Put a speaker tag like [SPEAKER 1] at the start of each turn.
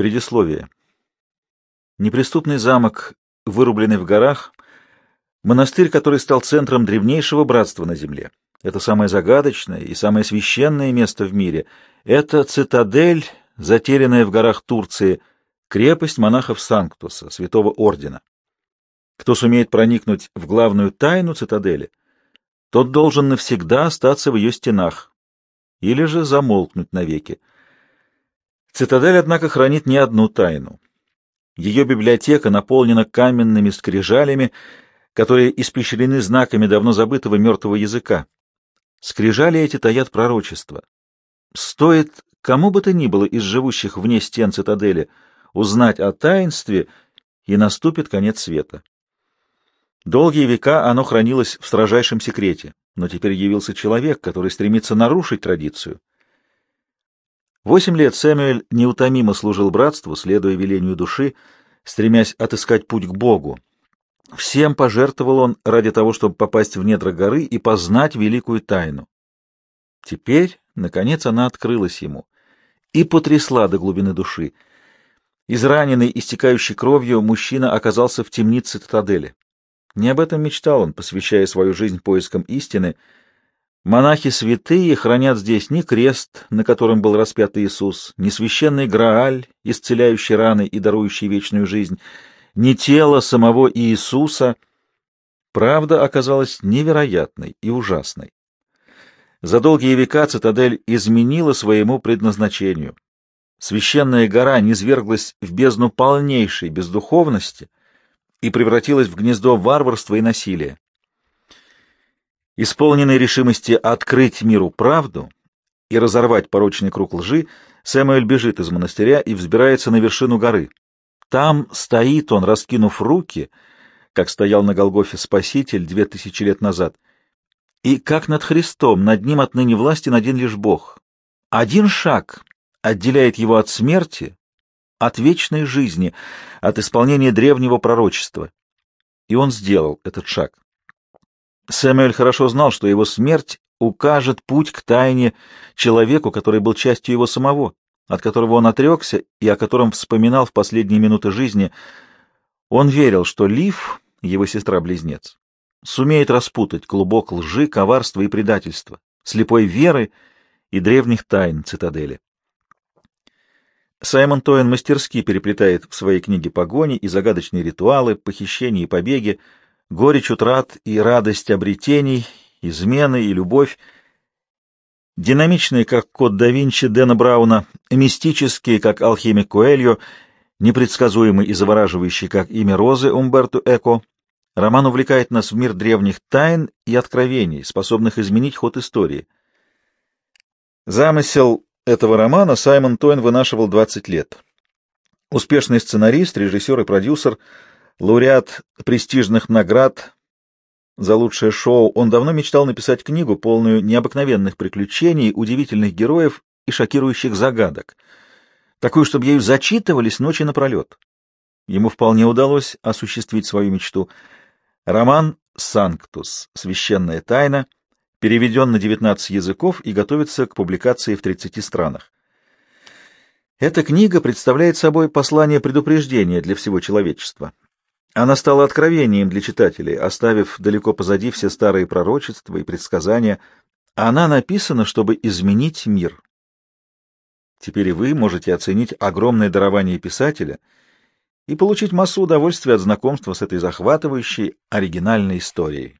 [SPEAKER 1] Предисловие. Неприступный замок, вырубленный в горах, монастырь, который стал центром древнейшего братства на земле. Это самое загадочное и самое священное место в мире. Это цитадель, затерянная в горах Турции, крепость монахов Санктуса, святого ордена. Кто сумеет проникнуть в главную тайну цитадели, тот должен навсегда остаться в ее стенах или же замолкнуть навеки. Цитадель, однако, хранит не одну тайну. Ее библиотека наполнена каменными скрижалями, которые испещрены знаками давно забытого мертвого языка. Скрижали эти таят пророчество. Стоит кому бы то ни было из живущих вне стен цитадели узнать о таинстве, и наступит конец света. Долгие века оно хранилось в строжайшем секрете, но теперь явился человек, который стремится нарушить традицию. Восемь лет Сэмюэль неутомимо служил братству, следуя велению души, стремясь отыскать путь к Богу. Всем пожертвовал он ради того, чтобы попасть в недра горы и познать великую тайну. Теперь, наконец, она открылась ему и потрясла до глубины души. Израненный, истекающий кровью, мужчина оказался в темнице Цитадели. Не об этом мечтал он, посвящая свою жизнь поискам истины. Монахи святые хранят здесь ни крест, на котором был распят Иисус, ни священный Грааль, исцеляющий раны и дарующий вечную жизнь, ни тело самого Иисуса. Правда оказалась невероятной и ужасной. За долгие века цитадель изменила своему предназначению. Священная гора низверглась в бездну полнейшей бездуховности — и превратилась в гнездо варварства и насилия. Исполненный решимости открыть миру правду и разорвать порочный круг лжи, Сэмюэль бежит из монастыря и взбирается на вершину горы. Там стоит он, раскинув руки, как стоял на Голгофе Спаситель две тысячи лет назад. И как над Христом, над ним отныне властен один лишь Бог. Один шаг отделяет его от смерти, от вечной жизни, от исполнения древнего пророчества. И он сделал этот шаг. Сэмюэль хорошо знал, что его смерть укажет путь к тайне человеку, который был частью его самого, от которого он отрекся и о котором вспоминал в последние минуты жизни. Он верил, что Лив, его сестра-близнец, сумеет распутать клубок лжи, коварства и предательства, слепой веры и древних тайн цитадели. Саймон Тоин мастерски переплетает в своей книге погони и загадочные ритуалы, похищения и побеги, горечь утрат и радость обретений, измены и любовь. Динамичные, как код да Винчи Дэна Брауна, мистические, как алхимик Коэльо, непредсказуемый и завораживающий, как имя Розы Умберту Эко, роман увлекает нас в мир древних тайн и откровений, способных изменить ход истории. Замысел этого романа Саймон Тойн вынашивал 20 лет. Успешный сценарист, режиссер и продюсер, лауреат престижных наград за лучшее шоу, он давно мечтал написать книгу, полную необыкновенных приключений, удивительных героев и шокирующих загадок, такую, чтобы ею зачитывались ночи напролет. Ему вполне удалось осуществить свою мечту. Роман «Санктус. Священная тайна» — переведен на 19 языков и готовится к публикации в 30 странах. Эта книга представляет собой послание предупреждения для всего человечества. Она стала откровением для читателей, оставив далеко позади все старые пророчества и предсказания. Она написана, чтобы изменить мир. Теперь вы можете оценить огромное дарование писателя и получить массу удовольствия от знакомства с этой захватывающей оригинальной историей.